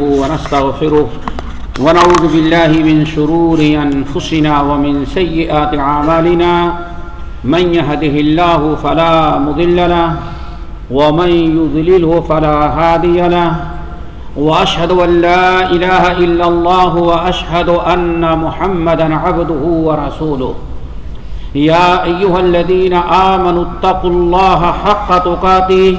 ونستغفره ونعوذ بالله من شرور أنفسنا ومن سيئات عمالنا من يهده الله فلا مضل له ومن يضلله فلا هادي له وأشهد أن لا إله إلا الله وأشهد أن محمدا عبده ورسوله يا أيها الذين آمنوا اتقوا الله حق تقاته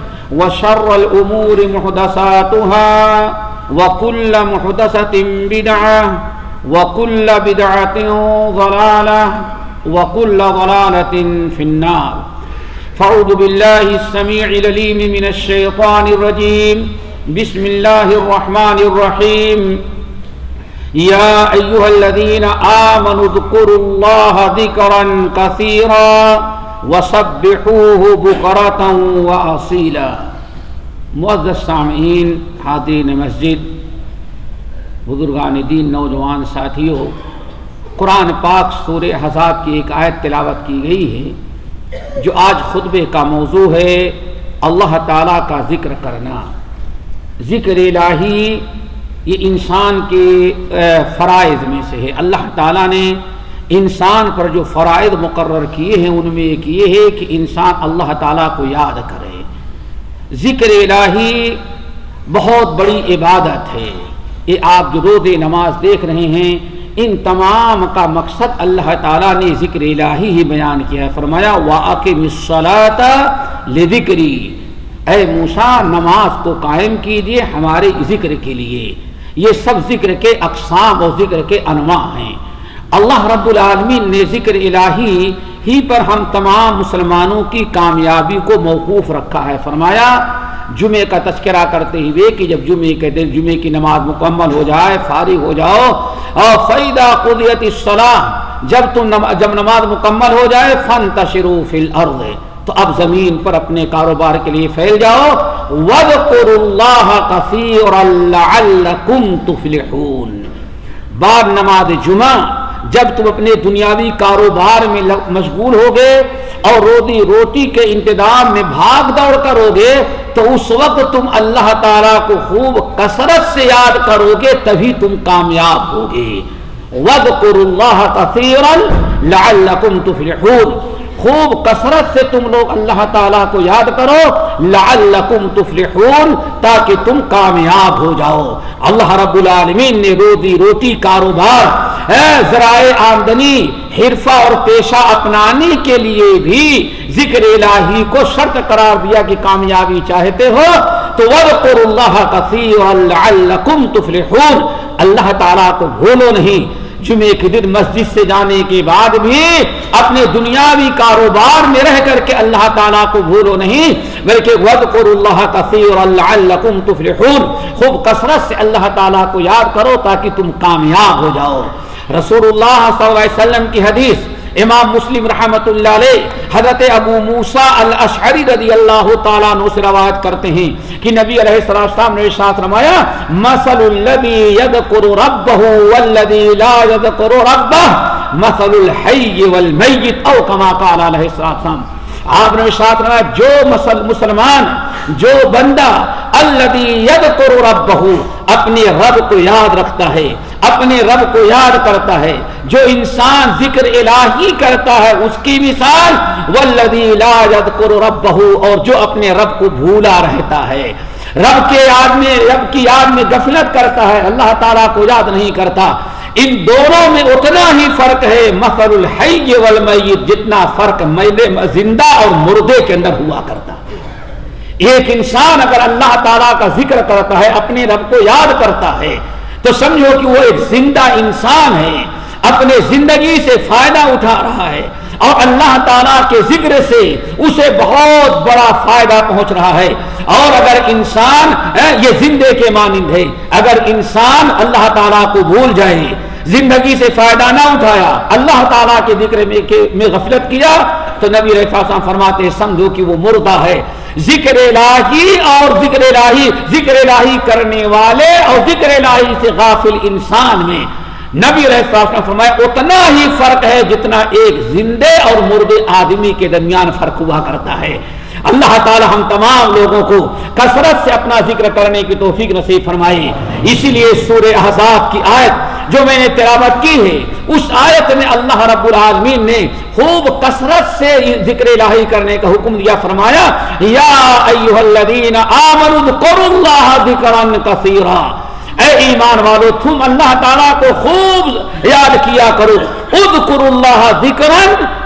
وشر الأمور محدثاتها وكل محدثة بدعة وكل بدعة ضلالة وكل ضلالة في النار. فأعوذ بالله السميع لليم من الشيطان الرجيم. بسم الله الرحمن الرحيم. يا أيها الذين آمنوا اذكروا الله ذكرا كثيرا وسبحوه بكرة وأصيلا. معزز سامعین، حاضرین مسجد، بزرگان دین، نوجوان ساتھیوں، قرآن پاک سور حضاب کی ایک آیت تلاوت کی گئی ہے، جو آج خطبے کا موضوع ہے، اللہ تعالیٰ کا ذکر کرنا۔ ذکر الہی، یہ انسان کے فرائض میں سے ہے۔ اللہ تعالیٰ نے انسان پر جو فرائض مقرر کیے ہیں، ان میں ایک یہ ہے کہ انسان اللہ تعالیٰ کو یاد کرے۔ ذکر الہی بہت بڑی عبادت ہے۔ یہ آپ جو رود نماز دیکھ رہے ہیں، ان تمام کا مقصد اللہ تعالیٰ نے ذکر الہی ہی بیان کیا۔ ہے فرمایا واقع لذکری اے موسا نماز کو قائم کیجیے ہمارے ذکر کے لیے۔ یہ سب ذکر کے اقسام اور ذکر کے انواع ہیں۔ اللہ رب العالمین نے ذکر الہی ہی پر ہم تمام مسلمانوں کی کامیابی کو موقوف رکھا ہے۔ فرمایا جمعے کا تذکرہ کرتے ہوئے کہ جب جمعے کے دن جمعے کی نماز مکمل ہو جائے، فارغ ہو جاؤ، اور فیدہ قدیت الصلاح جب تم جب نماز مکمل ہو جائے فن تشرو فل تو اب زمین پر اپنے کاروبار کے لیے پھیل جاؤ۔ وَذْكُرُ اللَّهَ كَثِيرًا لَعَلَّكُمْ تُفْلِحُونَ۔ بعد نماز جمعہ جب تم اپنے دنیاوی کاروبار میں مشغول ہوگے اور روزی روٹی کے انتظام میں بھاگ دوڑ کرو گے، تو اس وقت تم اللہ تعالیٰ کو خوب کثرت سے یاد کرو گے، تبھی تم کامیاب ہوگے۔ وَذْكُرُ اللَّهَ كَثِيرًا لَعَلَّكُمْ تُفْلِحُونَ۔ خوب کثرت سے تم لوگ اللہ تعالیٰ کو یاد کرو، لعلکم تفلحون، تاکہ تم کامیاب ہو جاؤ۔ اللہ رب العالمین نے روزی روٹی کاروبار ذرائع آمدنی، حرفہ اور پیشہ اپنانے کے لیے بھی ذکر الہی کو شرط قرار دیا کہ کامیابی چاہتے ہو۔ تو وَذْكُرُ اللَّهَ كَثِيرًا لَعَلَّكُمْ تُفْلِحُونَ۔ اللہ تعالیٰ کو بھولو نہیں۔ جمعے کے دن مسجد سے جانے کے بعد بھی اپنے دنیاوی کاروبار میں رہ کر کے اللہ تعالیٰ کو بھولو نہیں، بلکہ وَذْقُرُ اللَّهَ كَثِيرًا لَعَلَّكُمْ تُفْلِحُونَ۔ خوب کثرت سے اللہ تعالیٰ کو یاد کرو تاکہ تم کامیاب ہو جاؤ۔ رسول اللہ صلی اللہ علیہ وسلم کی حدیث امام مسلم رحمت اللہ علیہ حضرت ابو موسا الاشعری رضی اللہ تعالیٰ عنہ سے روایت کرتے ہیں کہ نبی علیہ السلام نے ارشاد فرمایا، مثل الذی یذکر ربہ والذی لا یذکر ربہ مثل الحی والمیت او کما قال علیہ السلام آپ نے ارشاد فرمایا، جو مسلمان، جو بندہ الذی یذکر ربہ اپنے رب کو یاد رکھتا ہے۔ اپنے رب کو یاد کرتا ہے۔ جو انسان ذکر الہی کرتا ہے، اس کی مثال والذی لا یذکر ربہ اور جو اپنے رب کو بھولا رہتا ہے۔ رب کے یاد میں، رب کی یاد میں غفلت کرتا ہے، اللہ تعالیٰ کو یاد نہیں کرتا۔ ان دونوں میں اتنا ہی فرق ہے مفر الحی والمیت جتنا فرق زندہ اور مردے کے اندر ہوا کرتا۔ ایک انسان اگر اللہ تعالیٰ کا ذکر کرتا ہے، اپنے رب کو یاد کرتا ہے تو سمجھو کہ وہ ایک زندہ انسان ہے، اپنے زندگی سے فائدہ اٹھا رہا ہے۔ اور اللہ تعالیٰ کے ذکر سے اسے بہت بڑا فائدہ پہنچ رہا ہے۔ اور اگر انسان یہ زندے کے مانند ہے، اگر انسان اللہ تعالیٰ کو بھول جائے، زندگی سے فائدہ نہ اٹھایا، اللہ تعالیٰ کے ذکر میں غفلت کیا، تو نبی رفا فرماتے سمجھو کہ وہ مردہ ہے۔ ذکر الہی اور ذکر الہی ذکر الہی کرنے والے اور ذکر الہی سے غافل انسان میں۔ نبی رہ فرمایا، اتنا ہی فرق ہے جتنا ایک زندے اور مردے آدمی کے درمیان فرق ہوا کرتا ہے۔ اللہ تعالی ہم تمام لوگوں کو کثرت سے اپنا ذکر کرنے کی توفیق نصیب فرمائے۔ اسی لیے سورہ احزاب کی آیت جو میں نے تلاوت کی ہے، اس آیت میں اللہ رب العالمین نے خوب کثرت سے ذکر الہی کرنے کا حکم دیا، فرمایا، یا ایوہ الذین آمنوا اذکروا اللہ کثیرا۔ اے ایمان والو، تم اللہ تعالیٰ کو خوب یاد کیا کرو۔ اذکر اللہ ذکر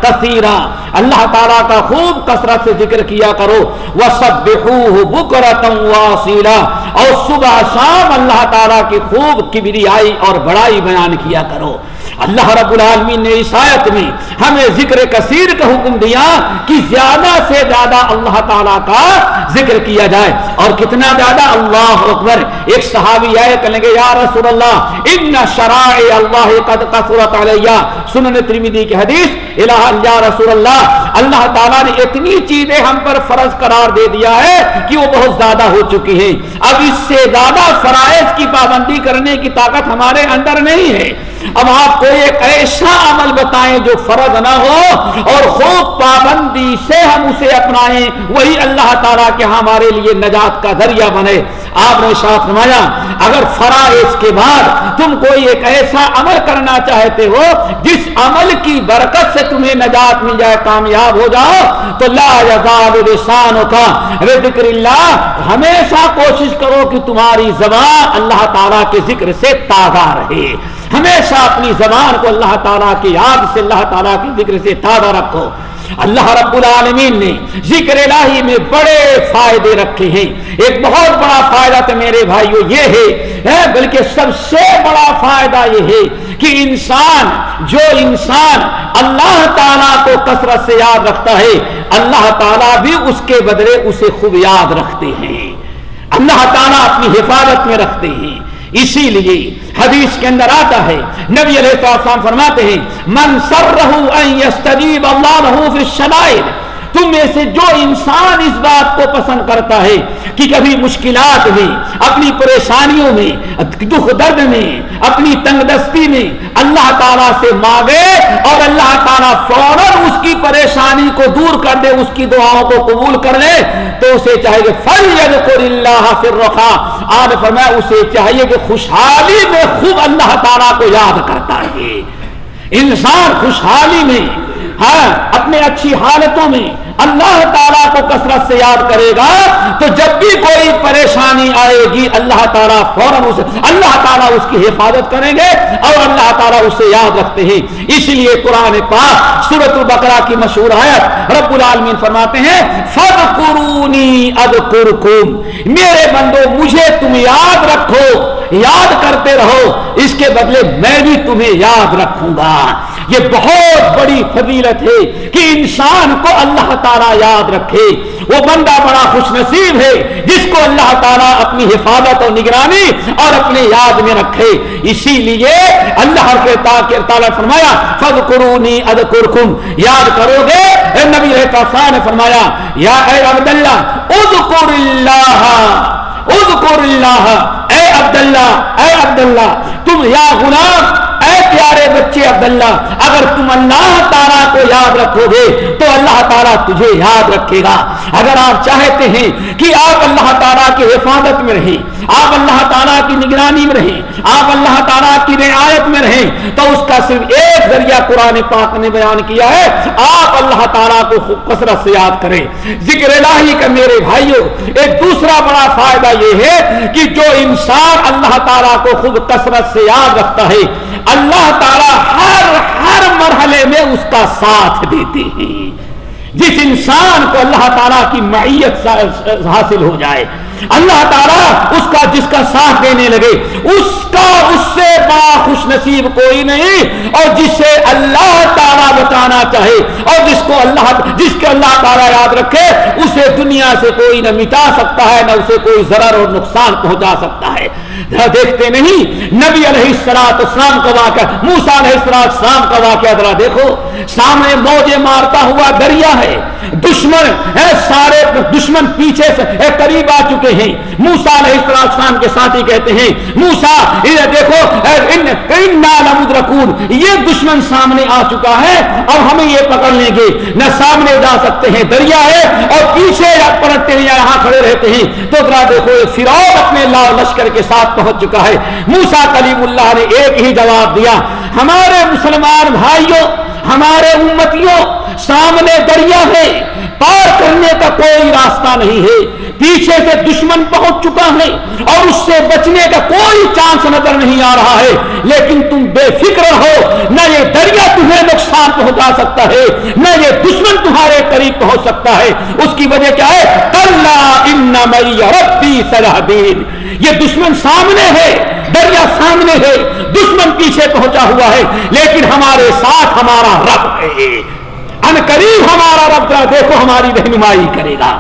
کثیرا۔ اللہ تعالیٰ کا خوب کثرت سے ذکر کیا کرو۔ وسبحوه بکرتا واصیلا اور صبح شام اللہ تعالیٰ کی خوب کبریائی اور بڑائی بیان کیا کرو۔ اللہ رب العالمین نے اس آیت میں ہمیں ذکر کثیر کا حکم دیا کہ زیادہ سے زیادہ اللہ تعالیٰ کا ذکر کیا جائے اور کتنا زیادہ اللہ اکبر ایک صحابی آئے کہنے گے یا رسول اللہ، ان شرائع اللہ قد قصرت علیہ۔ سنن ترمیدی کی حدیث، الہ یا رسول اللہ اللہ تعالیٰ نے اتنی چیزیں ہم پر فرض قرار دے دیا ہے کہ وہ بہت زیادہ ہو چکی ہیں۔ اب اس سے زیادہ فرائض کی پابندی کرنے کی طاقت ہمارے اندر نہیں ہے۔ اب آپ کو ایک ایسا عمل بتائیں جو فرض نہ ہو اور خوب پابندی سے ہم اسے اپنائیں۔ وہی اللہ تعالیٰ کے ہمارے لیے نجات کا ذریعہ بنے۔ آپ نے ساتھ نمایا اگر فرائض کے بعد تم کوئی ایک ایسا عمل کرنا چاہتے ہو، جس عمل کی برکت سے تمہیں نجات مل جائے، کامیاب ہو جاؤ، تو لا یزال لسانوں کا ذکر اللہ، ہمیشہ کوشش کرو کہ تمہاری زبان اللہ تعالیٰ کے ذکر سے تازہ رہے۔ ہمیشہ اپنی زبان کو اللہ تعالیٰ کی یاد سے اللہ تعالیٰ کے ذکر سے تازہ رکھو۔ اللہ رب العالمین نے ذکر الہی میں بڑے فائدے رکھے ہیں۔ ایک بہت بڑا فائدہ تو میرے بھائیو یہ ہے بلکہ سب سے بڑا فائدہ یہ ہے کہ انسان، جو انسان اللہ تعالیٰ کو کثرت سے یاد رکھتا ہے، اللہ تعالیٰ بھی اس کے بدلے اسے خوب یاد رکھتے ہیں۔ اللہ تعالیٰ اپنی حفاظت میں رکھتے ہیں۔ اسی لیے حدیث کے اندر آتا ہے، نبی علیہ السلام فرماتے ہیں، من سر رہو اللہ رہو فی الشدائد تم میں سے جو انسان اس بات کو پسند کرتا ہے کہ کبھی مشکلات میں، اپنی پریشانیوں میں، دکھ درد میں، اپنی تنگ دستی میں اللہ تعالیٰ سے مانگے اور اللہ تعالیٰ فوراً اس کی پریشانی کو دور کر دے، اس کی دعاؤں کو قبول کر لے، تو اسے چاہیے فل اللہ پھر رکھا آج فرمایا، اسے چاہیے کہ خوشحالی میں خوب اللہ تعالیٰ کو یاد کرتا ہے انسان خوشحالی میں ہاں اپنے اچھی حالتوں میں اللہ تعالیٰ کو کثرت سے یاد کرے گا، تو جب بھی کوئی پریشانی آئے گی، اللہ تعالیٰ فوراً اللہ تعالیٰ اس کی حفاظت کریں گے اور اللہ تعالیٰ اسے یاد رکھتے ہیں۔ اس لیے قرآن پاک سورت البقرہ کی مشہور آیت رب العالمین فرماتے ہیں فد قرونی اد میرے بندو، مجھے تم یاد رکھو، یاد کرتے رہو، اس کے بدلے میں بھی تمہیں یاد رکھوں گا۔ یہ بہت بڑی فضیلت ہے کہ انسان کو اللہ تعالیٰ یاد رکھے۔ وہ بندہ بڑا خوش نصیب ہے، جس کو اللہ تعالیٰ اپنی حفاظت اور نگرانی اور اپنے یاد میں رکھے۔ اسی لیے اللہ کے تعالیٰ فرمایا فض قرونی اد یاد کرو گے، اے نبی نے فرمایا، یا اے عبداللہ اذکر اللہ اذکر اللہ اے عبداللہ اے عبداللہ، تم یا غلام پیارے بچے عبداللہ، اگر تم اللہ تعالیٰ کو یاد رکھو گے تو اللہ تعالیٰ تجھے یاد رکھے گا۔ اگر آپ چاہتے ہیں کہ آپ اللہ تعالیٰ حفاظت میں رہیں۔ آپ اللہ تعالیٰ کی نگرانی میں رہیں۔ آپ اللہ تعالیٰ کی رعایت میں رہیں۔ تو اس کا صرف ایک ذریعہ قرآن پاک نے بیان کیا ہے۔ آپ اللہ تعالیٰ کو کثرت سے یاد کریں۔ ذکر الہی کا میرے بھائیوں ایک دوسرا بڑا فائدہ یہ ہے کہ جو انسان اللہ تعالیٰ کو خود کثرت سے یاد رکھتا ہے، اللہ تعالیٰ ہر ہر مرحلے میں اس کا ساتھ دیتے ہیں۔ جس انسان کو اللہ تعالیٰ کی معیت حاصل ہو جائے اللہ تعالیٰ اس کا جس کا ساتھ دینے لگے، اس کا اس سے بڑا خوش نصیب کوئی نہیں۔ اور جس سے اللہ تعالیٰ بچانا چاہے، اور جس کو اللہ، جس کے اللہ تعالیٰ یاد رکھے، اسے دنیا سے کوئی نہ مٹا سکتا ہے، نہ اسے کوئی ضرر اور نقصان پہنچا سکتا ہے۔ دیکھتے نہیں، نبی علیہ السلاط اسلام کا واقعہ موسا علیہ السلاط اسلام کا واقعہ ذرا دیکھو۔ سامنے موجے مارتا ہوا دریا ہے۔ دشمن ہے سارے دشمن پیچھے سے، اے قریب آ چکے ہیں۔ موسا علیہ السلام کے ساتھی کہتے ہیں موسا یہ دیکھو ان رکون یہ دشمن سامنے آ چکا ہے، اب ہمیں یہ پکڑ لیں گے۔ نہ سامنے جا سکتے ہیں، دریا ہے، اور پیچھے پلٹتے ہیں یہاں کھڑے رہتے ہیں۔ تو ذرا دیکھو فراؤ اپنے لاؤ لشکر کے ساتھ پہنچ چکا ہے۔ موسا کلیم اللہ نے ایک ہی جواب دیا، ہمارے مسلمان بھائیوں ہمارے امتیوں سامنے دریا ہے، پار کرنے کا کوئی راستہ نہیں ہے۔ پیچھے سے دشمن پہنچ چکا ہے اور اس سے بچنے کا کوئی چانس نظر نہیں آ رہا ہے۔ لیکن تم بے فکر ہو نہ یہ دریا تمہیں نقصان پہنچا سکتا ہے، نہ یہ دشمن تمہارے قریب پہنچ سکتا ہے۔ اس کی وجہ کیا ہے؟ ربی صلاح دین یہ دشمن سامنے ہے دریا سامنے ہے، دشمن پیچھے پہنچا ہوا ہے، لیکن ہمارے ساتھ ہمارا رب ہے۔ ان قریب ہمارا رب دیکھو ہماری رہنمائی کرے گا۔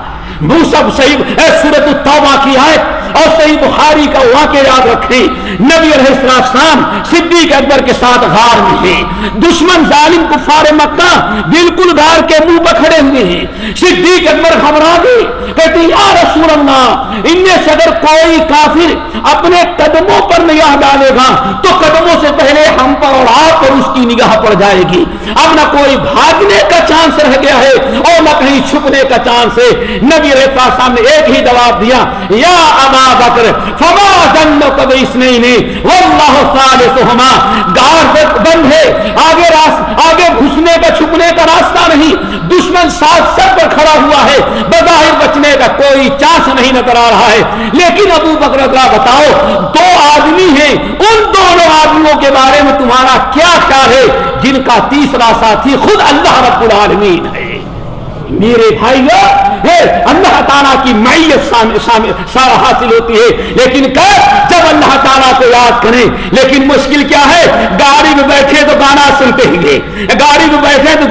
سب صحیح سورت التوبہ کی آیت۔ اور صحیح بخاری کا واقع یاد رکھیں، نبی علیہ السلام صدیق اکبر کے ساتھ غار میں ہیں۔ دشمن ظالم کفار مکہ بالکل غار کے منہ پر کھڑے ہوئے ہیں۔ صدیق اکبر گھبرا گئے، کہتے یا رسول اللہ، ان میں سے اگر کوئی کافر اپنے قدموں پر نگاہ ڈالے گا، تو قدموں سے پہلے ہم پر اور آپ پر اس کی نگاہ پڑ جائے گی۔ اب نہ کوئی بھاگنے کا چانس رہ گیا ہے اور نہ کہیں چھپنے کا چانس ہے۔ نبی علیہ السلام نے ایک ہی جواب دیا، یا ابا بکر فما جنو کبھی اس نہیں نہیں واللہ صالحہما گار بند ہے، آگے راست آگے گھسنے کا، چھپنے کا راستہ نہیں۔ دشمن ساتھ سب پر کھڑا ہوا ہے، بظاہر بچنے کا کوئی چانس نہیں نظر آ رہا ہے۔ لیکن ابو بکر ذرا بتاؤ، دو آدمی ہیں، ان دونوں آدمیوں کے بارے میں تمہارا کیا خیال ہے؟ جن کا تیسرا ساتھی خود اللہ رب العالمین ہے۔ میرے بھائیو اللہ تعالیٰ کی معیت سارا حاصل ہوتی ہے۔ لیکن کب جب اللہ تعالیٰ کو یاد کریں، لیکن مشکل کیا ہے؟ گاڑی میں بیٹھے تو گانا سنتے ہی گاڑی میں بیٹھے تو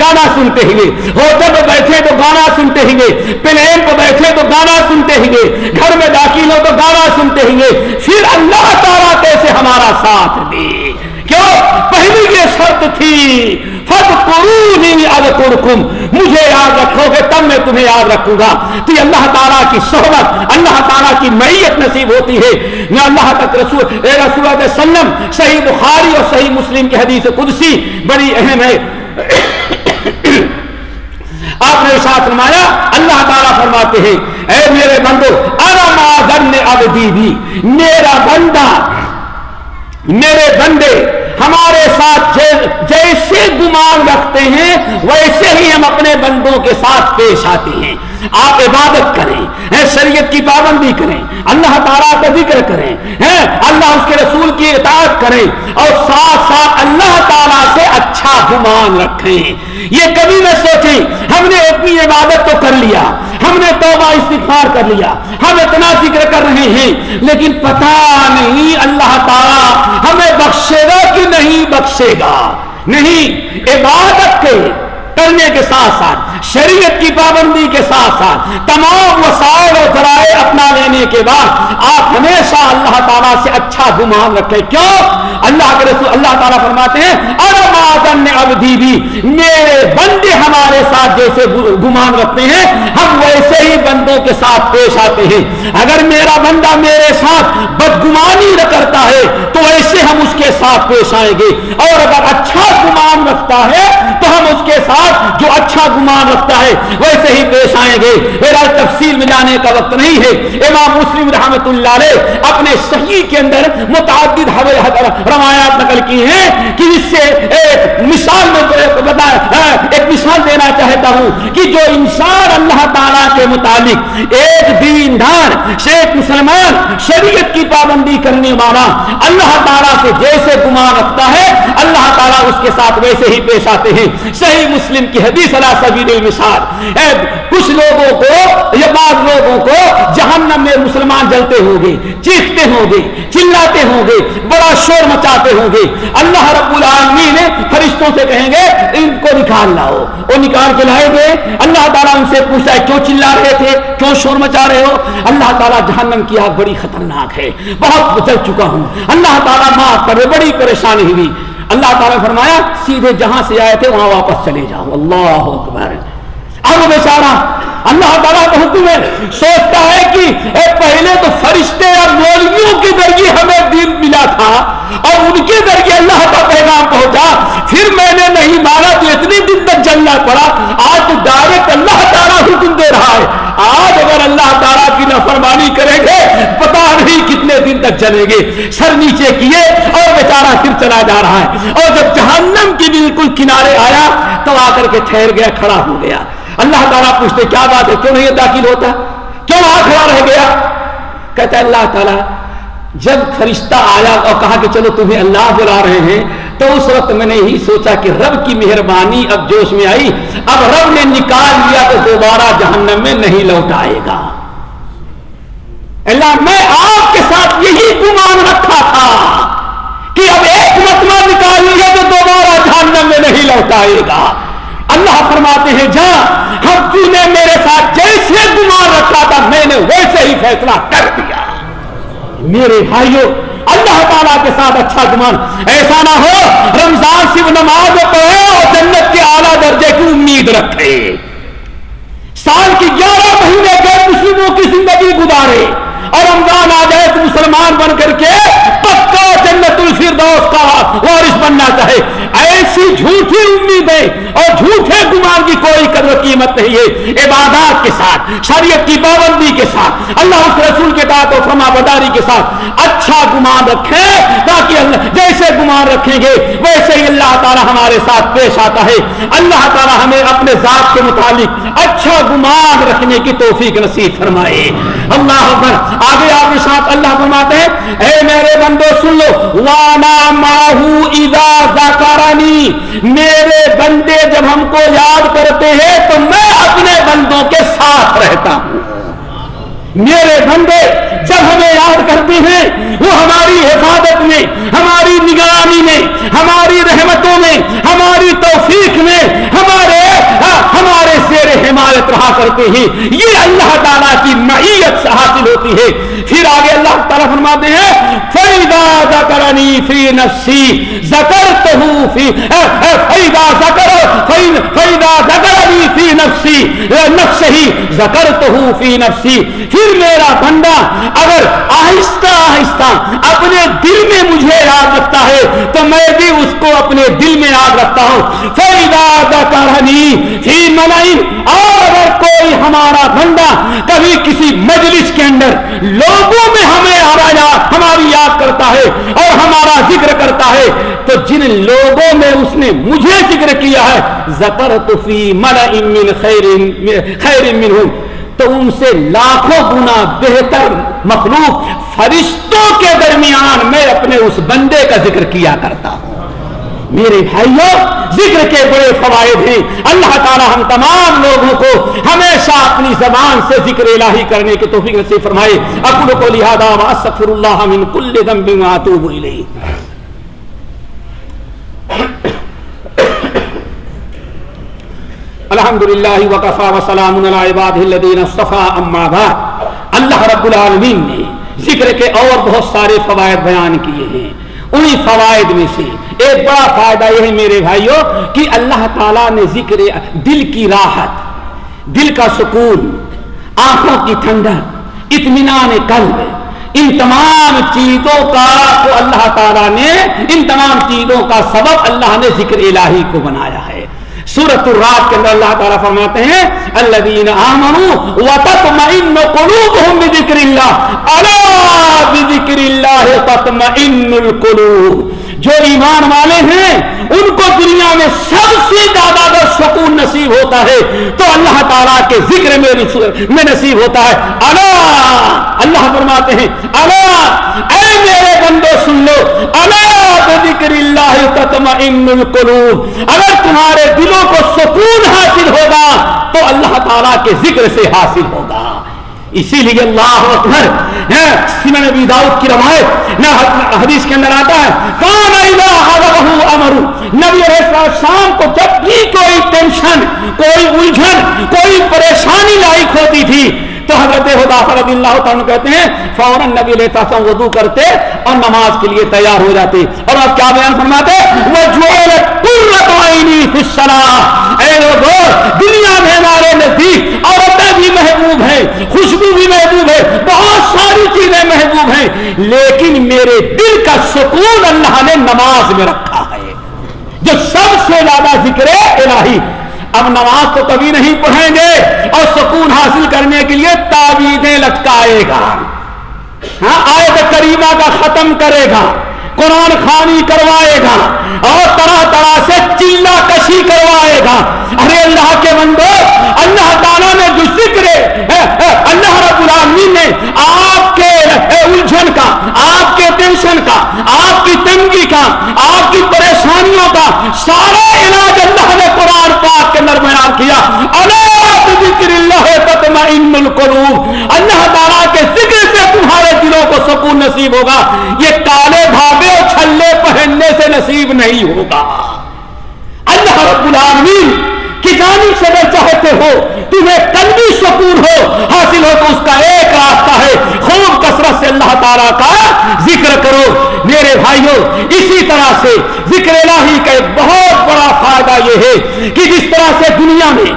گانا سنتے ہی ہوٹل میں بیٹھے تو گانا سنتے ہی پلین پہ بیٹھے تو گانا سنتے ہی گھر میں داخل ہو تو گانا سنتے ہی پھر اللہ تعالیٰ کیسے ہمارا ساتھ دے؟ کیوں؟ پہلی یہ شرط تھی مجھے یاد رکھو گے تب میں تمہیں یاد رکھوں گا تو یہ اللہ تعالیٰ کی صحبت، اللہ تعالیٰ کی میت نصیب ہوتی ہے۔ نہ اللہ تک رسول، اے رسول اللہ وسلم، صحیح بخاری اور صحیح مسلم کی حدیث قدسی بڑی اہم ہے۔ آپ نے ساتھ فرمایا، اللہ تعالیٰ فرماتے ہیں، اے میرے بندو، انا ما ظن عبدی بھی، میرا بندہ، میرے بندے، ہمارے ساتھ جیسے گمان رکھتے ہیں ویسے ہی ہم اپنے بندوں کے ساتھ پیش آتے ہیں۔ آپ عبادت کریں شریعت کی پابندی کریں، اللہ تعالیٰ کا ذکر کریں اللہ اس کے رسول کی اطاعت کریں اور ساتھ ساتھ اللہ تعالیٰ سے اچھا گمان رکھیں۔ یہ کبھی نہ سوچیں، ہم نے اپنی عبادت تو کر لیا، ہم نے توبہ استغفار کر لیا، ہم اتنا ذکر کر رہے ہیں، لیکن پتا نہیں اللہ تعالیٰ ہمیں بخشے گا کہ نہیں بخشے گا۔ نہیں، عبادت کے کرنے کے ساتھ ساتھ، شریعت کی پابندی کے ساتھ ساتھ، تمام وسائل و ذرائع اپنا لینے کے بعد آپ ہمیشہ اللہ تعالیٰ سے اچھا گمان رکھیں۔ کیوں؟ اللہ کے رسول، اللہ تعالیٰ فرماتے ہیں ارمادن ابدی بھی میرے بندے ہمارے ساتھ جیسے گمان رکھتے ہیں، ہم ویسے ہی بندوں کے ساتھ پیش آتے ہیں۔ اگر میرا بندہ میرے ساتھ بدگمانی کرتا ہے، تو ایسے ہم اس کے ساتھ پیش آئیں گے۔ اور اگر اچھا گمان رکھتا ہے، تو ہم اس کے ساتھ ساتھ جو اچھا گمان رکھتا ہے، ویسے ہی پیش آئیں گے۔ میرا تفصیل میں جانے کا وقت نہیں ہے۔ امام مسلم رحمت اللہ علیہ اپنے صحیح کے اندر متعدد روایات نقل کی ہیں کہ اس سے ایک مثال میں بتا ایک مثال دینا چاہتا ہوں کہ جو انسان اللہ تعالیٰ کے متعلق ایک دیندار، شیخ مسلمان شریعت کی پابندی کرنے والا اللہ تعالیٰ سے جیسے گمان رکھتا ہے، اللہ تعالیٰ اس کے ساتھ ویسے ہی پیش آتے ہیں۔ صحیح مسلم مسلم کی حدیث اللہ سبیل المثال۔ کچھ لوگوں کو یا بعض لوگوں کو جہنم میں مسلمان جلتے ہوں گے، چیختے ہوں گے، چلاتے ہوں گے، بڑا شور مچاتے ہوں گے۔ اللہ رب العالمین فرشتوں سے کہیں گے، ان کو نکال لاؤ۔ وہ نکال کے لائیں گے اللہ تعالیٰ ان سے پوچھتا ہے، کیوں چلا رہے تھے؟ کیوں شور مچا رہے ہو؟ اللہ تعالیٰ جہنم کی آگ بڑی خطرناک ہے۔ بہت جل چکا ہوں۔ اللہ تعالیٰ معاف کرے بڑی پریشانی ہوئی۔ اللہ تعالیٰ نے فرمایا، سیدھے جہاں سے آئے تھے، وہاں واپس چلے جاؤ اللہ اکبر۔ اب بیچارہ اللہ تعالیٰ کا حکم ہے سوچتا ہے کہ اے پہلے تو فرشتے اور مولویوں کے ذریعے ہمیں دین ملا تھا اور ان کے ذریعے اللہ کا پیغام پہنچا، پھر میں نے نہیں مانا تو اتنی دن تک جلنا پڑا۔ آج تو ڈائریکٹ اللہ تعالیٰ حکم دے رہا ہے۔ آج اگر اللہ تعالیٰ کی نفرمانی کریں گے پتا نہیں کتنے دن تک چلیں گے۔ سر نیچے کیے اور بیچارہ پھر چلا جا رہا ہے۔ اور جب جہنم کی بالکل کنارے آیا، تو آ کر کے ٹھہر گیا، کھڑا ہو گیا۔ اللہ تعالیٰ پوچھتے کیا بات ہے؟ کیوں نہیں داخل ہوتا؟ کیوں وہاں کھڑا رہ گیا؟ کہتا اللہ تعالیٰ، جب فرشتہ آیا اور کہا کہ چلو تمہیں اللہ بلا رہے ہیں، تو اس وقت میں نے ہی سوچا کہ رب کی مہربانی اب جوش میں آئی۔ اب رب نے نکال لیا تو دوبارہ جہنم میں نہیں لوٹ آئے گا۔ اللہ، میں آپ کے ساتھ یہی گمان رکھا تھا کہ اب ایک مرتبہ نکال لیا تو دوبارہ جہنم میں نہیں لوٹ آئے گا۔ اللہ فرماتے ہیں، جا تو نے میرے ساتھ جیسے گمان رکھا تھا، میں نے ویسے ہی فیصلہ کر دیا۔ میرے بھائیوں اللہ تعالیٰ کے ساتھ اچھا گمان۔ ایسا نہ ہو، رمضان صرف نماز پڑھے اور جنت کے اعلیٰ درجے کی امید رکھے۔ سال کی گیارہ مہینے کے مسلموں کی زندگی گزارے اور رمضان آ جائے تو مسلمان بن کر کے پکا جنت الفردوس کا وارث بننا چاہے۔ ایسی جھوٹی امیدیں اور جھوٹے گمان کی کوئی قدر قیمت نہیں ہے۔ عبادات کے ساتھ، شریعت کی پابندی کے ساتھ، اللہ اس رسول کے و فرما بداری کے ساتھ اچھا گمان رکھیں تاکہ اللہ جیسے گمان رکھیں گے، ویسے ہی اللہ تعالی ہمارے ساتھ پیش آتا ہے۔ اللہ تعالی ہمیں اپنے ذات کے متعلق اچھا گمان رکھنے کی توفیق نصیب فرمائے۔ اللہ آگے آپ کے ساتھ اللہ فرماتے ہیں اے میرے بندو سن لو۔ وانا ماہو اذا ذکرانی میرے بندے جب ہم کو یاد کرتے ہیں تو میں اپنے بندوں کے ساتھ رہتا ہوں۔ میرے بندے جب ہمیں یاد کرتے ہیں، وہ ہماری حفاظت میں، ہماری نگرانی میں، ہماری رحمتوں میں، ہماری توفیق میں زیر حمایت رہا کرتے ہیں۔ یہ اللہ تعالیٰ کی معیت سے حاصل ہوتی ہے۔ پھر آگے اللہ تعالیٰ فرماتے ہیں فیدا ذکرنی فی نفسی ذکرتہ فی فیدا ذکر فیدا ذکرنی فی نفسی نفس ہی ذکرتہ فی نفسی۔ پھر میرا بندہ اگر آہستہ آہستہ اپنے دل میں مجھے یاد رکھتا ہے، تو میں بھی اس کو اپنے دل میں یاد رکھتا ہوں۔ فیدا ذکرنی فی ملائن اور اگر کوئی ہمارا بندہ کبھی کسی مجلس کے اندر لوگوں میں ہمیں ہمارا ہماری یاد کرتا ہے اور ہمارا ذکر کرتا ہے، تو جن لوگوں میں اس نے مجھے ذکر کیا ہے زکر تو فی من خیر خیر منہم، تو ان سے لاکھوں گنا بہتر مخلوق فرشتوں کے درمیان میں اپنے اس بندے کا ذکر کیا کرتا ہوں۔ میرے بھائیوں ذکر کے بڑے فوائد ہیں۔ اللہ تعالی ہم تمام لوگوں کو ہمیشہ اپنی زبان سے ذکر الہی کرنے کے توفیق نصیب فرمائے۔ اقول کو لہذا واستغفر اللہ من کل ذنب واتوب الیہ۔ الحمد للہ وقفا وسلام علی عباد الذین اصطفى اما بعد۔ اللہ رب العالمین نے ذکر کے اور بہت سارے فوائد بیان کیے ہیں۔ انہی فوائد میں سے ایک بڑا فائدہ یہ ہے میرے بھائیوں کہ اللہ تعالیٰ نے ذکر دل کی راحت، دل کا سکون، آنکھوں کی ٹھنڈک، اطمینان قلب، ان تمام چیزوں کا تو اللہ تعالیٰ نے، ان تمام چیزوں کا سبب اللہ نے ذکر الہی کو بنایا ہے۔ سورت الرات کے اندر اللہ تعالیٰ فرماتے ہیں، الذین آمنوا وتطمئن قلوبهم بذکر اللہ۔ الا بذکر اللہ تطمئن القلوب۔ جو ایمان والے ہیں، ان کو دنیا میں سب سے زیادہ اگر سکون نصیب ہوتا ہے، تو اللہ تعالیٰ کے ذکر میں نصیب ہوتا ہے۔ اللہ اللہ فرماتے ہیں اللہ اے میرے بندے سن لو۔ اللہ ذکر اللہ القلوب۔ اگر تمہارے دلوں کو سکون حاصل ہوگا، تو اللہ تعالیٰ کے ذکر سے حاصل ہوگا۔ اسی لیے اللہ اکبر سمن نبی داؤد کی روایت، نہ حدیث کے اندر آتا ہے کون امرو، نبی شام کو جب بھی کوئی ٹینشن، کوئی الجھن، کوئی پریشانی لائق ہوتی تھی حضرت خدا رضی اللہ تعالیٰ کہتے ہیں، فوراً نبی لیتا سا وضو کرتے اور نماز کے لیے تیار ہو جاتے۔ اور آپ کیا بیان فرماتے وہ جو اے لوگوں دنیا میں ہمارے نزدیک عورتیں بھی محبوب ہیں، خوشبو بھی محبوب ہے، بہت ساری چیزیں محبوب ہیں، لیکن میرے دل کا سکون اللہ نے نماز میں رکھا ہے۔ جو سب سے زیادہ ذکر الہی۔ اب نماز تو کبھی نہیں پڑھیں گے اور سکون حاصل کرنے کے لیے تعویذیں لٹکائے گا۔ ہاں آیت کریمہ کا ختم کرے گا، قرآن خانی کروائے گا اور طرح طرح سے چلا کشی کروائے گا۔ ارے اللہ کے بندو، اللہ تعالیٰ نے جو ذکر اللہ رب العالمین نے آپ کے الجھن کا، آپ کے ٹینشن کا، آپ کی تنگی کا، آپ کی پریشانیوں کا سارا علاج اللہ نے قرآن پاک کے اندر بیان کیا اللہ ذکر اللہ تطمئن القلوب اللہ تعالیٰ کے ذکر سے تمہارے دلوں کو سکون نصیب ہوگا یہ کالے بھاگے اور چھلے پہننے سے نصیب نہیں ہوگا اللہ رب العالمین کی جانب سے اگر چاہتے ہو تمہیں قلبی سکون ہو حاصل ہو تو اس کا ایک راستہ ہے خوب کثرت سے اللہ تعالیٰ کا ذکر کرو میرے بھائیوں اسی طرح سے ذکر الہی کا ایک بہت بڑا فائدہ یہ ہے کہ جس طرح سے دنیا میں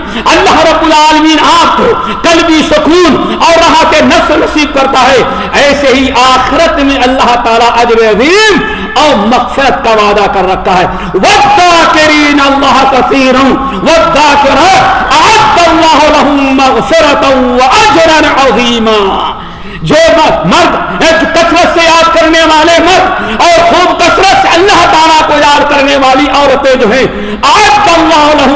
اللہ رب العالمین آپ کو قلبی سکون اور راحت نفس نصیب کرتا ہے۔ ایسے ہی آخرت میں اللہ تعالیٰ اجر عظیم اور مقصد کا وعدہ کر رکھا ہے۔ وَالذَّاكِرِينَ اللَّهَ كَثِيرًا وَالذَّاكِرَةَ أَعَدَّ اللَّهُ لَهُم مَغْفِرَةً وَأَجْرًا عَظِيمًا۔ جو مرد کثرت سے یاد کرنے والے مرد اور خوب کثرت سے اللہ تعالیٰ کو یاد کرنے والی عورتیں جو ہیں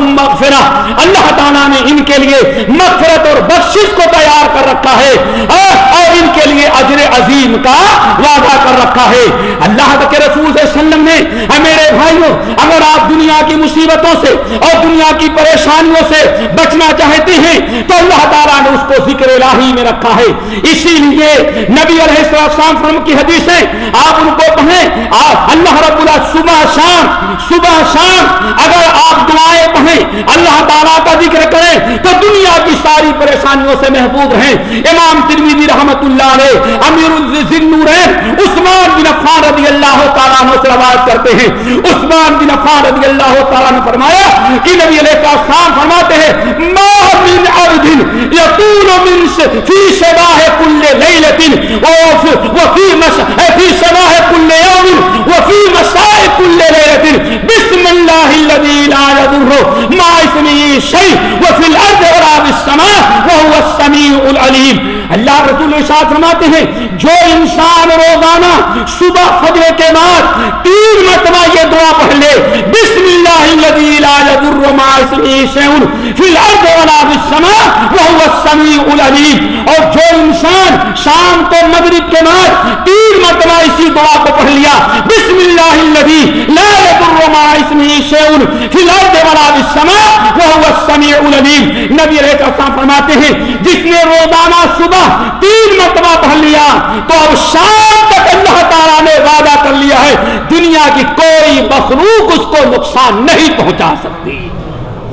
مغفرہ اللہ تعالیٰ نے ان کے لیے مغفرت اور بخشش کو تیار کر رکھا ہے۔ اور ان کے لیے اجر عظیم کا وعدہ کر رکھا ہے۔ اللہ کے رسول صلی اللہ علیہ وسلم نے میرے بھائیوں، اگر آپ دنیا کی مصیبتوں سے اور دنیا کی پریشانیوں سے بچنا چاہتے ہیں، تو اللہ تعالیٰ نے اس کو ذکر الہی میں رکھا ہے۔ اسی لیے نبی علیہ السلام فرم کی حدیث ہے، آپ ان کو پڑھیں۔ اللہ رب اللہ صبح شام صبح شام اگر آپ دعائیں پڑھیں اللہ تعالیٰ کا ذکر کریں تو دنیا کی ساری پریشانیوں سے محبوب رہیں۔ امام ترمیدی رحمت اللہ علیہ، امیر الزنور الزنورین عثمان بن عفان رضی اللہ تعالیٰ عنہ سے روایت کرتے ہیں۔ عثمان بن عفان رضی اللہ تعالیٰ نے فرمایا کہ نبی علیہ کا السلام فرماتے ہیں، ما من عبد یقول من فی شباہ کل ليلة وفي في صباح كل يوم وفي مساء كل ليلة بسم الله الذي لا يضر مع اسمه شيء وفي الأرض ولا بالسماء وهو السميع اللہ رسول ارشاد فرماتے ہیں، جو انسان روزانہ صبح فجر کے بعد تین مرتبہ یہ دعا پڑھ لے بسم اللہ الذی لا يضر مع اسمه شيء في الارض ولا بالسماء وهو السميع العليم اور جو انسان شام کو مغرب کے بعد تین مرتبہ اسی دعا کو پڑھ لیا بسم اللہ الذی لا يضر مع اسمه شيء في الارض ولا بالسماء وهو السميع العليم نبی علیہ السلام فرماتے ہیں، جس نے روزانہ صبح تین مرتبہ پڑھ لیا تو اب شام تک اللہ تعالیٰ نے وعدہ کر لیا ہے، دنیا کی کوئی مخلوق اس کو نقصان نہیں پہنچا سکتی۔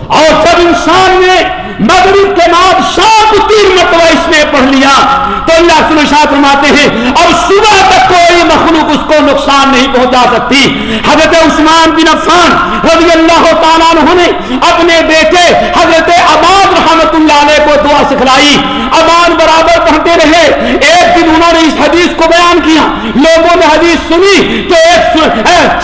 اور جب انسان نے مغرب کے بعد شام تین مرتبہ اس نے پڑھ لیا تو اللہ فرماتے ہیں اور صبح تک کوئی مخلوق اس کو نقصان نقصان نہیں پہنچا سکتی۔ حضرت عثمان بن عفان رضی اللہ تعالیٰ نے اپنے بیٹے حضرت عباد رحمت اللہ علیہ کو دعا سکھلائی۔ ابان برابر پڑھتے رہے۔ ایک دن انہوں نے اس حدیث کو بیان کیا۔ لوگوں نے حدیث سنی تو ایک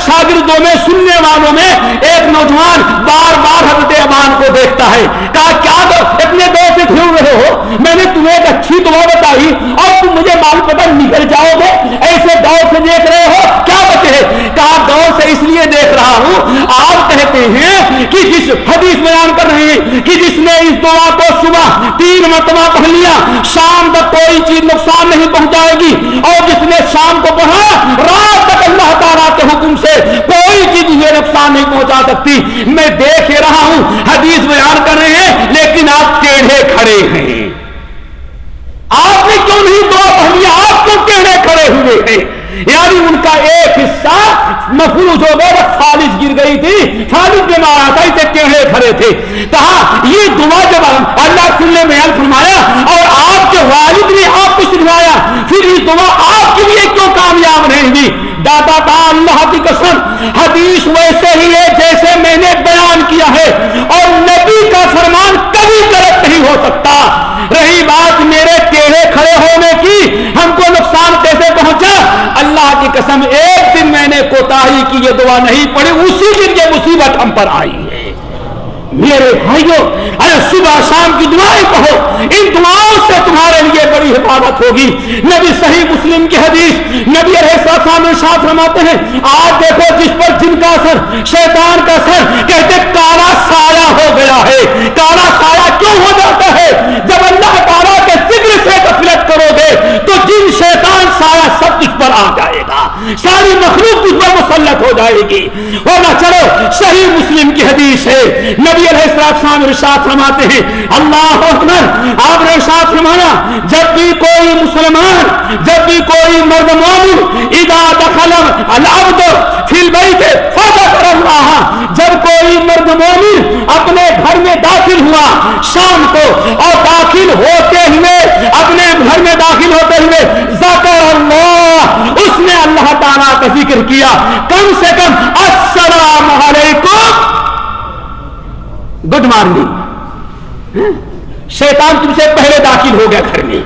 شاگردوں میں، سننے والوں میں ایک نوجوان بار بار حضرت ابان کو دیکھتا ہے۔ کہا، کیا دو اتنے دور سے کھیل رہے ہو؟ میں نے تمہیں ایک اچھی دعا بتائی اور تم مجھے مال پتہ نکل جاؤ گے۔ ایسے دور سے دیکھ رہے ہو کیا کہتے ہیں کہ آپ گاؤں سے اس لیے دیکھ رہا ہوں، آپ کہتے ہیں کہ جس حدیث بیان کر رہے ہیں کہ جس نے اس دعا کو صبح تین مرتبہ پڑھ لیا، شام تک کوئی چیز نقصان نہیں پہنچائے گی۔ اور جس نے شام کو پڑھا، رات تک اللہ تعالیٰ کے حکم سے کوئی چیز یہ نقصان نہیں پہنچا سکتی۔ میں دیکھ رہا ہوں، حدیث بیان کر رہے ہیں، لیکن آپ ٹیڑھے کھڑے ہیں۔ آپ نے کیوں نہیں دعا مفروض ہو گیا فالش گر گئی تھی فالش بیمار آتا اسے ٹیڑھے کھڑے تھے۔ کہا، یہ دعا جب اللہ سننے میں فرمایا اور آپ کے والد نے آپ کو سنوایا، پھر یہ دعا آپ کے لیے کیوں کامیاب نہیں ہوئی؟ دادا دا اللہ کی قسم، حدیث ویسے ہی ہے جیسے میں نے بیان کیا ہے۔ اور نبی کا فرمان کبھی غلط نہیں ہو سکتا۔ رہی بات میرے ٹیڑھے کھڑے ہونے کی ہم کو نقصان کیسے پہنچا؟ اللہ کی قسم، ایک دن کی یہ دعا نہیں پڑی اسی دن یہ مصیبت ہم پر آئی ہے۔ میرے بھائیوں ارے صبح شام کی دعائیں کہو، ان دعاؤں سے تمہارے لیے بڑی حفاظت ہوگی۔ نبی صحیح مسلم کی حدیث، نبی میں ساتھ رماتے ہیں، آج دیکھو جس پر جن کا سر شیطان کا سر کہتے کالا سایہ ہو گیا ہے۔ کالا سایہ کیوں ہو جاتا ہے؟ جب اللہ تعالیٰ کے ذکر سے غفلت کرو گے، تو جن شیطان سایہ سب کچھ پر آ جائے گا۔ ساری مخلوق مسلط ہو جائے گی۔ ہونا چلو، صحیح مسلم کی حدیث ہے۔ نبی علیہ السلام رشاد فرماتے ہیں، اللہ اکبر، آپ نے رشاد فرمایا، جب بھی کوئی مسلمان، جب بھی کوئی مرد مومن، اذا دخل العبد فی البیت فذكر اللہ۔ جب کوئی مرد مومن اپنے گھر میں داخل ہوا، شام کو، اور داخل ہوتے ہوئے، اپنے گھر میں داخل ہوتے ہوئے، ذکر اللہ۔ اس نے اللہ تعالیٰ کا ذکر کیا، کم سے کم السلام علیکم۔ Good morning. ہاں؟ شیطان تم سے پہلے داخل ہو گیا گھر میں۔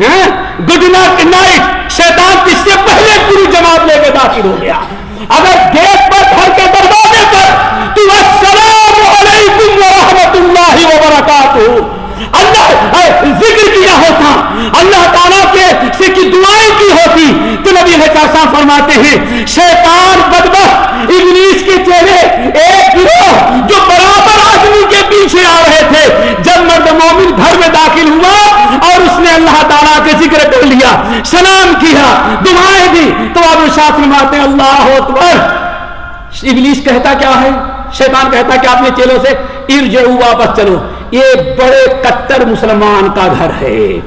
ہاں؟ گڈ نائٹ شیطان کس سے پہلے پوری جماعت لے کے داخل ہو گیا۔ اگر گیٹ پر گھر کے دروازے پر تو السلام علیکم ورحمۃ اللہ وبرکاتہ اللہ ذکر کیا ہوتا اللہ تعالیٰ کے سے کی دعائیں کی ہوتی تو نبی حساسا فرماتے ہیں، شیطان بدبخت ابلیس کے چہرے ایک گروہ جو برابر آدمی کے پیچھے آ رہے تھے۔ جب مرد مومن گھر میں داخل ہوا اور اس نے اللہ تعالیٰ کے ذکر کر لیا، سلام کیا، دعائیں دی تو آپ ساتھ فرماتے ہیں، اللہ اکبر۔ ابلیس کہتا کیا ہے؟ شیطان کہتا کہ اپنے چیلوں سے، ارجعو واپس چلو، یہ بڑے کٹر مسلمان کا گھر ہے۔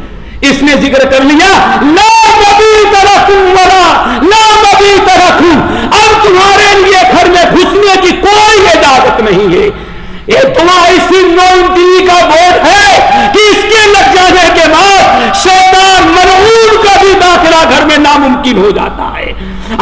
اس نے ذکر کر لیا، لا مبی اب تمہارے لیے گھر میں گھسنے کی کوئی اجازت نہیں ہے۔ یہ تمہاری نو کا ووٹ ہے کہ اس کے لگ جانے کے بعد شیطان مرعون کا بھی داخلہ گھر میں ناممکن ہو جاتا ہے۔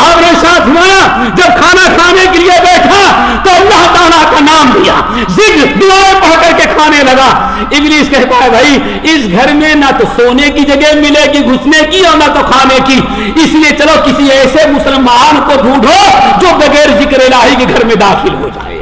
آپ نے ساتھ سنایا، جب کھانا کھانے کے لیے بیٹھا تو اللہ تعالیٰ کا نام لیا۔ ذکر، دعائیں پڑھ کر لگا۔ ابلیس کہتا ہے، بھائی، اس گھر میں نہ تو سونے کی جگہ ملے گی، گھسنے کی اور نہ تو کھانے کی۔ اس لیے چلو کسی ایسے مسلمان کو ڈھونڈو جو بغیر ذکر الہی کے گھر میں داخل ہو جائے۔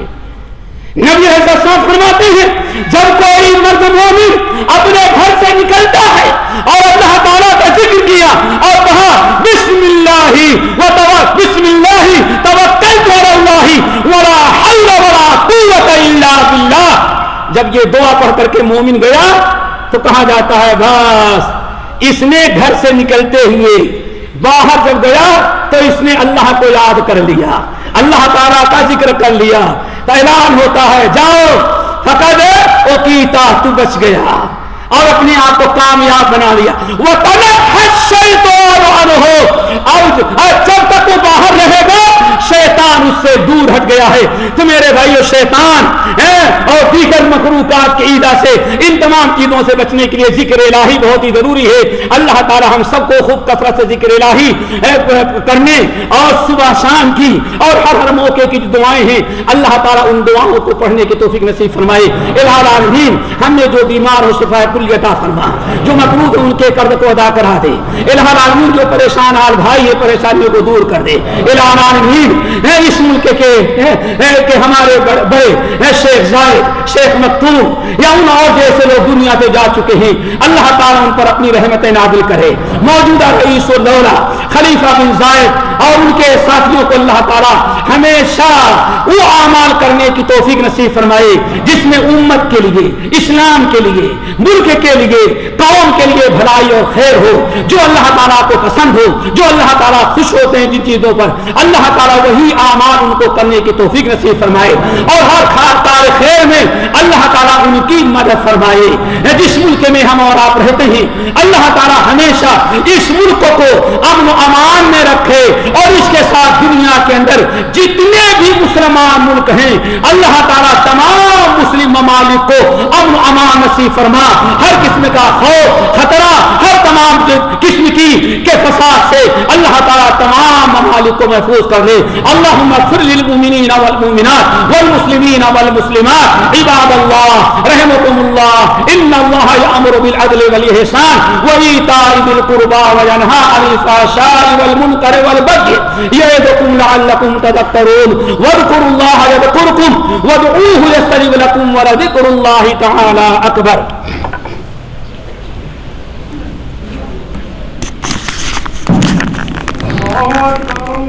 نبی ایسا صاف فرماتے ہیں، جب کوئی مرد مومن اپنے گھر سے نکلتا ہے اور اللہ تعالیٰ کا ذکر کیا، اور کہا بسم اللہ و بسم اللہ توکلت علی اللہ، ولا حول ولا قوت الا باللہ۔ جب یہ دعا پڑھ کر کے مومن گیا تو کہا جاتا ہے، بس اس نے گھر سے نکلتے ہوئے باہر جب گیا تو اس نے اللہ کو یاد کر لیا۔ اللہ تعالیٰ کا ذکر کر لیا۔ تو اعلان ہوتا ہے، جاؤ، فقد اوکیتا تو بچ گیا۔ اور اپنے آپ کو کامیاب بنا لیا۔ وہ جب تک وہ باہر رہے گا، شیطان اس سے دور ہٹ گیا ہے۔ تو میرے بھائیو، شیطان اور دیگر مخلوقات کی عیدہ سے، ان تمام چیزوں سے بچنے کے لیے ذکر الہی بہت ہی ضروری ہے۔ اللہ تعالی ہم سب کو خوب کثرت سے ذکر الہی کرنے اور صبح شام کی اور ہر ہر موقع کی جو دعائیں ہیں، اللہ تعالیٰ ان دعاؤں کو پڑھنے کی توفیق نصیب فرمائے۔ العالمین، ہم نے جو بیمار ہو شفا کل عطا فرما، جو مقروض ان کے قرض کو ادا کرا دے۔ الہ العالمین جو پریشان حال بھائی، یہ پریشانیوں کو دور کر دے۔ الہ العالمین ہے اس ملک کے کہ ہمارے بڑے شیخ زائد، شیخ مکتوم، یا ان اور جیسے لوگ دنیا سے جا چکے ہیں، اللہ تعالیٰ ان پر اپنی رحمت نادل کرے۔ موجودہ رئیس الدولہ خلیفہ بن زائد اور ان کے ساتھیوں کو اللہ تعالیٰ ہمیشہ وہ اعمال کرنے کی توفیق نصیب فرمائے، جس میں امت کے لیے، اسلام کے لیے، ملک کے لیے، قوم کے لیے بھلائی اور خیر ہو، جو اللہ تعالیٰ کو پسند ہو، جو اللہ تعالیٰ خوش ہوتے ہیں جن چیزوں پر، اللہ تعالیٰ وہی اعمال ان کو کرنے کی توفیق نصیب فرمائے۔ اور ہر خاص تار خیر میں اللہ تعالیٰ ان کی مدد فرمائے۔ جس ملک میں ہم اور آپ رہتے ہیں، اللہ تعالیٰ ہمیشہ اس ملک کو امن و امان میں رکھے اور اس کے ساتھ دنیا کے اندر جتنے بھی مسلمان ملک ہیں، اللہ تعالیٰ تمام مسلم ممالک کو امن و امان نصیب فرما۔ ہر قسم کا خوف، خطرہ، ہر تمام قسم کی کے فساد سے اللہ تعالیٰ تمام ممالک کو محفوظ کر لے۔ اللہ اغفر للمؤمنین والمؤمنات والمسلمین والمسلمات عباد اللہ رحمكم اللہ، ان اللہ یامر بالعدل والاحسان وایتاء ذی القربى وینهى عن الفحشاء والمنکر والبغي یعظکم لعلکم تذکرون۔ واذکروا اللہ یذکرکم وادعوه یستجب لکم ولذکر اللہ تعالی اکبر۔ اور